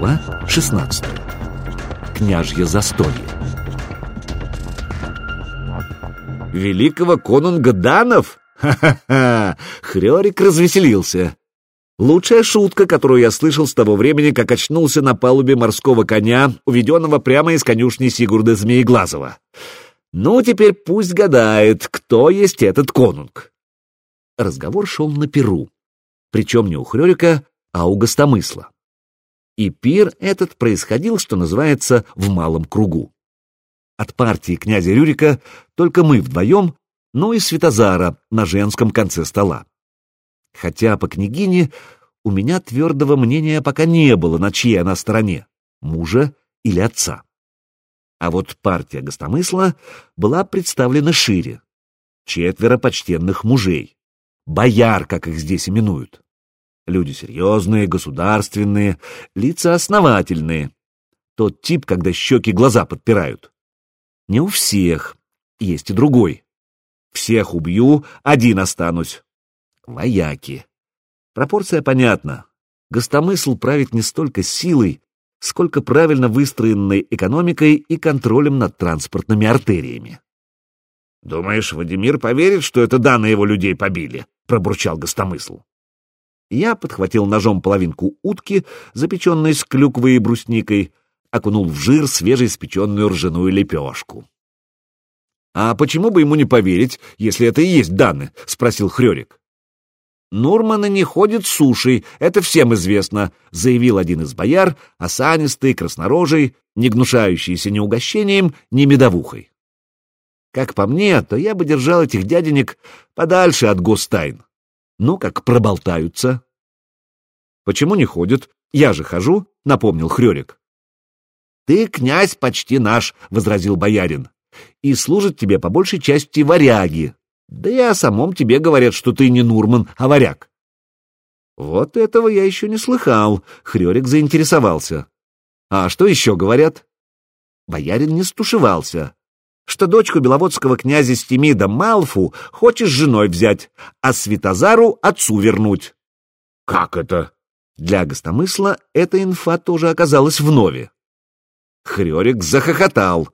Глава 16. Княжье застолье. Великого конунга Данов? Ха-ха-ха! Хрёрик развеселился. Лучшая шутка, которую я слышал с того времени, как очнулся на палубе морского коня, уведенного прямо из конюшни Сигурда Змееглазова. Ну, теперь пусть гадает, кто есть этот конунг. Разговор шел на Перу. Причем не у Хрёрика, а у гостомысла. И пир этот происходил, что называется, в малом кругу. От партии князя Рюрика только мы вдвоем, ну и Светозара на женском конце стола. Хотя по княгине у меня твердого мнения пока не было, на чьей она стороне, мужа или отца. А вот партия гостомысла была представлена шире. Четверо почтенных мужей. Бояр, как их здесь именуют. Люди серьезные, государственные, лица основательные. Тот тип, когда щеки глаза подпирают. Не у всех, есть и другой. Всех убью, один останусь. Вояки. Пропорция понятна. Гостомысл правит не столько силой, сколько правильно выстроенной экономикой и контролем над транспортными артериями. «Думаешь, Вадимир поверит, что это данные его людей побили?» — пробурчал гостомысл. Я подхватил ножом половинку утки, запеченной с клюквой и брусникой, окунул в жир свежеиспеченную ржаную лепешку. «А почему бы ему не поверить, если это и есть данные?» — спросил Хрёрик. «Нурманы не ходят сушей, это всем известно», — заявил один из бояр, осанистый, краснорожий, не гнушающийся ни угощением, ни медовухой. Как по мне, то я бы держал этих дяденек подальше от гостайн. Ну, как проболтаются. «Почему не ходят? Я же хожу», — напомнил Хрёрик. «Ты, князь, почти наш», — возразил боярин, — «и служат тебе по большей части варяги, да и о самом тебе говорят, что ты не Нурман, а варяг. Вот этого я еще не слыхал, Хрёрик заинтересовался. А что еще говорят? Боярин не стушевался. Что дочку беловодского князя Стемида Малфу хочешь женой взять, а Светозару отцу вернуть. Как это? Для гостомысла эта инфа тоже оказалась в нове. Хрёрик захохотал,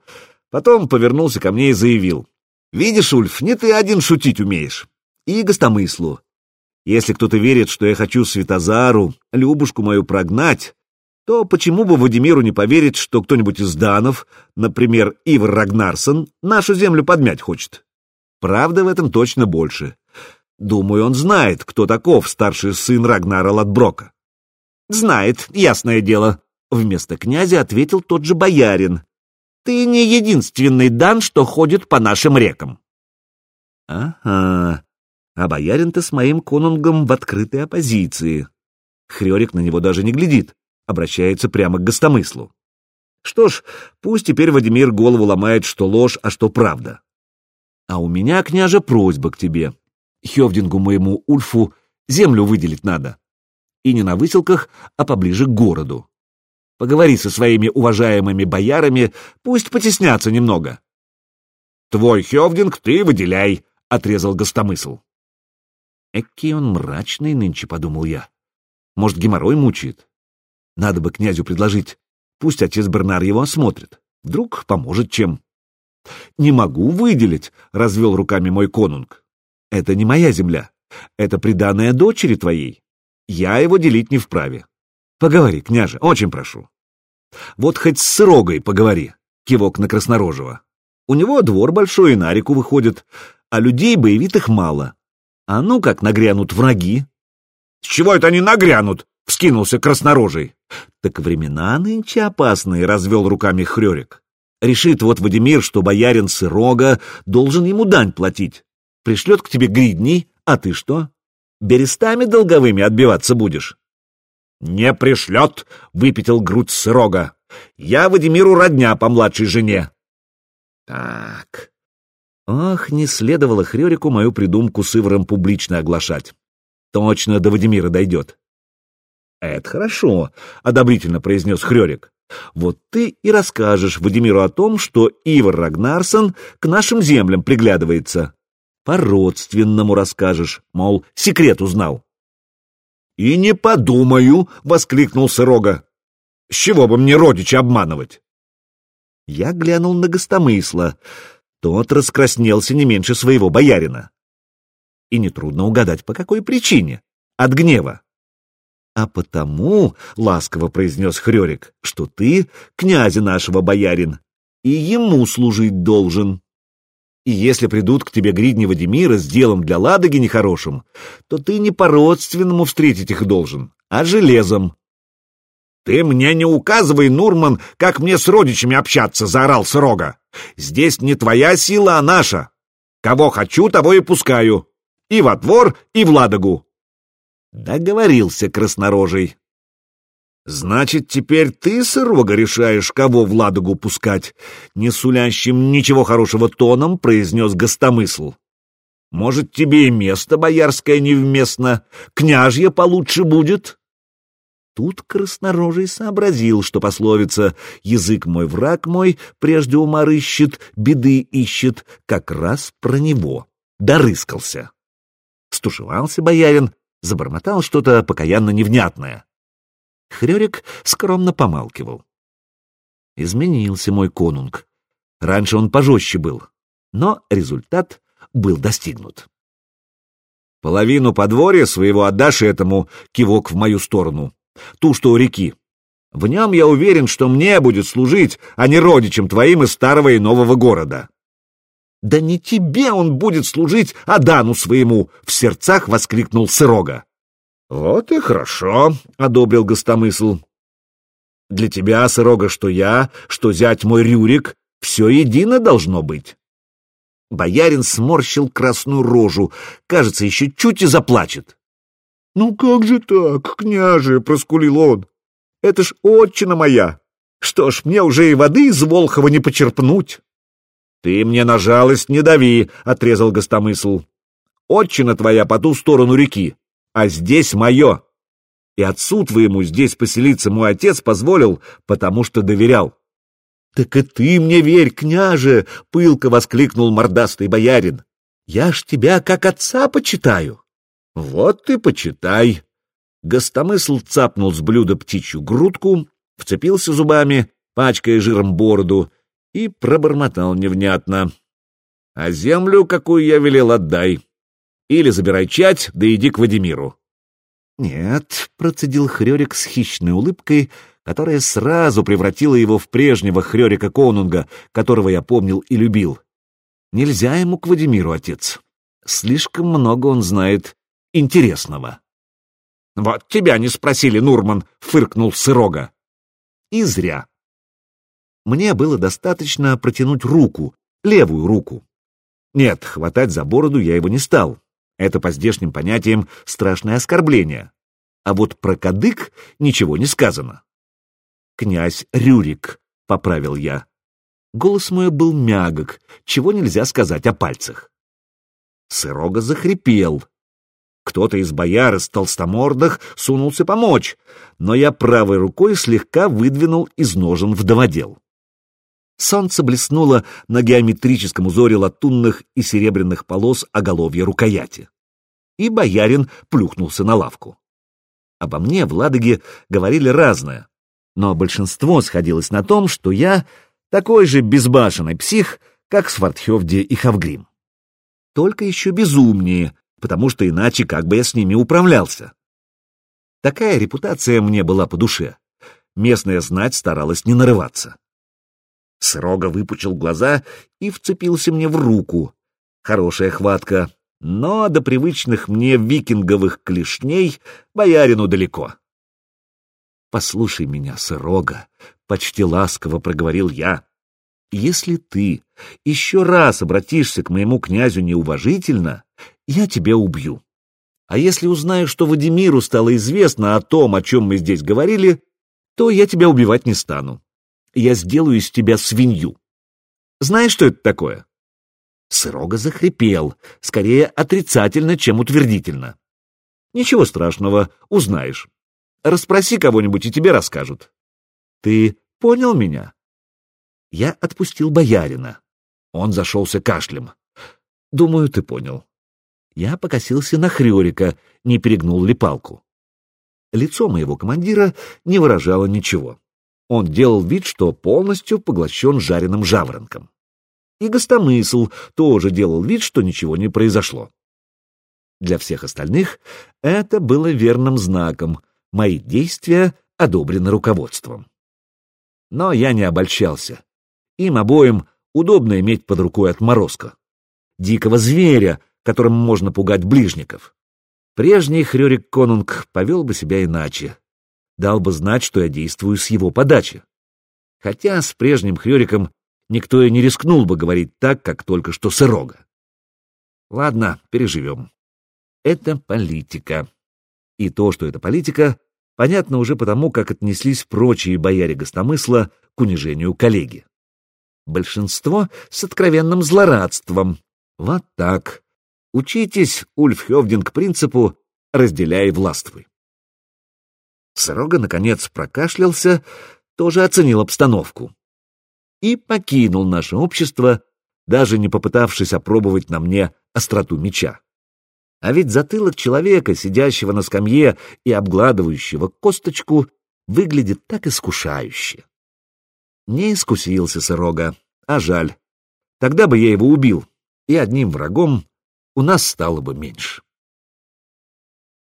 потом повернулся ко мне и заявил. Видишь, Ульф, не ты один шутить умеешь. И гостомыслу. Если кто-то верит, что я хочу Светозару, Любушку мою прогнать, то почему бы Владимиру не поверить, что кто-нибудь из данов, например, Ивар Рагнарсон, нашу землю подмять хочет? Правда в этом точно больше. Думаю, он знает, кто таков старший сын Рагнара Ладброка. Знает, ясное дело. Вместо князя ответил тот же боярин, ты не единственный дан, что ходит по нашим рекам. Ага, а боярин-то с моим конунгом в открытой оппозиции. Хрёрик на него даже не глядит, обращается прямо к гостомыслу. Что ж, пусть теперь Вадимир голову ломает, что ложь, а что правда. А у меня, княже, просьба к тебе. Хевдингу моему Ульфу землю выделить надо. И не на выселках, а поближе к городу. Поговори со своими уважаемыми боярами, пусть потеснятся немного. — Твой Хевдинг ты выделяй, — отрезал гостомысл. Экий он мрачный нынче, — подумал я. Может, геморрой мучает? Надо бы князю предложить. Пусть отец Бернар его осмотрит. Вдруг поможет чем. — Не могу выделить, — развел руками мой конунг. — Это не моя земля. Это приданная дочери твоей. Я его делить не вправе. Поговори, княже, очень прошу. Вот хоть с сырогой поговори, кивок на Краснорожего. У него двор большой и на реку выходит, а людей боевитых мало. А ну как нагрянут враги? С чего это они нагрянут? Вскинулся Краснорожий. Так времена нынче опасные, развел руками Хрёрик. Решит вот Вадимир, что боярин Сырога должен ему дань платить. Пришлет к тебе гридни, а ты что? Берестами долговыми отбиваться будешь? «Не пришлет!» — выпятил грудь сырога. «Я Вадимиру родня по младшей жене». «Так...» Ох, не следовало Хрёрику мою придумку с Иваром публично оглашать. Точно до Вадимира дойдет. «Это хорошо», — одобрительно произнес Хрёрик. «Вот ты и расскажешь Вадимиру о том, что Ивар Рагнарсон к нашим землям приглядывается. По-родственному расскажешь, мол, секрет узнал». «И не подумаю!» — воскликнул Сырога. С чего бы мне родича обманывать? Я глянул на гостомысла. Тот раскраснелся не меньше своего боярина. И нетрудно угадать, по какой причине. От гнева. А потому, — ласково произнес Хрёрик, — что ты князя нашего боярин, и ему служить должен. И если придут к тебе гридни Вадимира с делом для Ладоги нехорошим, то ты не по-родственному встретить их должен, а железом. «Ты мне не указывай, Нурман, как мне с родичами общаться!» — заорал Срога. «Здесь не твоя сила, а наша. Кого хочу, того и пускаю. И во двор, и в Ладогу». Договорился краснорожий. «Значит, теперь ты, Сырога, решаешь, кого в Ладогу пускать?» Не сулящим ничего хорошего тоном произнес гостомысл. «Может, тебе и место боярское невместно? Княжье получше будет?» Тут краснорожий сообразил, что пословица «язык мой, враг мой, прежде ума рыщет, беды ищет» как раз про него. Дорыскался. Стушевался боярин, забормотал что-то покаянно невнятное. Хрёрик скромно помалкивал. Изменился мой конунг. Раньше он пожестче был, но результат был достигнут. Половину подворья своего отдашь этому, кивок в мою сторону, ту, что у реки. В нем я уверен, что мне будет служить, а не родичам твоим из старого и нового города. Да не тебе он будет служить, а Дану своему, в сердцах воскликнул Сырога. Вот и хорошо, одобрил гостомысл. Для тебя, Сырога, что я, что зять мой Рюрик, все едино должно быть. Боярин сморщил красную рожу, кажется, еще чуть и заплачет. «Ну как же так, княже?» — проскулил он. «Это ж отчина моя! Что ж, мне уже и воды из Волхова не почерпнуть!» «Ты мне на жалость не дави!» — отрезал гостомысл. «Отчина твоя по ту сторону реки, а здесь мое. И отцу твоему здесь поселиться мой отец позволил, потому что доверял». «Так и ты мне верь, княже!» — пылко воскликнул мордастый боярин. «Я ж тебя как отца почитаю!» Вот ты почитай. Гостомысл цапнул с блюда птичью грудку, вцепился зубами, пачкая жиром бороду, и пробормотал невнятно. А землю, какую я велел, отдай. Или забирай чать, да иди к Вадимиру. Нет, процедил Хрёрик с хищной улыбкой, которая сразу превратила его в прежнего Хрёрика Конунга, которого я помнил и любил. Нельзя ему к Вадимиру, отец. Слишком много он знает интересного. «Вот тебя не спросили, Нурман!» — фыркнул Сырога. И зря. Мне было достаточно протянуть руку, левую руку. Нет, хватать за бороду я его не стал. Это по здешним понятиям страшное оскорбление. А вот про кадык ничего не сказано. «Князь Рюрик», — поправил я. Голос мой был мягок, чего нельзя сказать о пальцах. Сырога захрипел, кто-то из бояр из толстомордых сунулся помочь, но я правой рукой слегка выдвинул из ножен вдоводел. Солнце блеснуло на геометрическом узоре латунных и серебряных полос оголовья рукояти. И боярин плюхнулся на лавку. Обо мне в Ладоге говорили разное, но большинство сходилось на том, что я такой же безбашенный псих, как Свардхевде и Хавгрим. Только еще безумнее, потому что иначе как бы я с ними управлялся. Такая репутация мне была по душе. Местная знать старалась не нарываться. Срога выпучил глаза и вцепился мне в руку. Хорошая хватка, но до привычных мне викинговых клешней боярину далеко. «Послушай меня, Сырога», — почти ласково проговорил я. «Если ты еще раз обратишься к моему князю неуважительно, я тебя убью. А если узнаю, что Вадимиру стало известно о том, о чем мы здесь говорили, то я тебя убивать не стану. Я сделаю из тебя свинью. Знаешь, что это такое?» Сырога захрипел, скорее отрицательно, чем утвердительно. «Ничего страшного, узнаешь. Расспроси кого-нибудь, и тебе расскажут. Ты понял меня?» Я отпустил боярина. Он зашелся кашлем. «Думаю, ты понял. Я покосился на Хрёрика, не перегнул ли палку. Лицо моего командира не выражало ничего. Он делал вид, что полностью поглощен жареным жаворонком. И гостомысл тоже делал вид, что ничего не произошло. Для всех остальных это было верным знаком. Мои действия одобрены руководством. Но я не обольщался. Им обоим удобно иметь под рукой отморозка. Дикого зверя, которым можно пугать ближников. Прежний Хрёрик Конунг повел бы себя иначе. Дал бы знать, что я действую с его подачи. Хотя с прежним Хрёриком никто и не рискнул бы говорить так, как только что Сырога. Ладно, переживем. Это политика. И то, что это политика, понятно уже потому, как отнеслись прочие бояре гостомысла к унижению коллеги. Большинство с откровенным злорадством. Вот так. Учитесь, Ульф Хевдинг, принципу «разделяй властвуй». Сорога, наконец, прокашлялся, тоже оценил обстановку. И покинул наше общество, даже не попытавшись опробовать на мне остроту меча. А ведь затылок человека, сидящего на скамье и обгладывающего косточку, выглядит так искушающе. Не искусился Сырога, а жаль. Тогда бы я его убил, и одним врагом у нас стало бы меньше.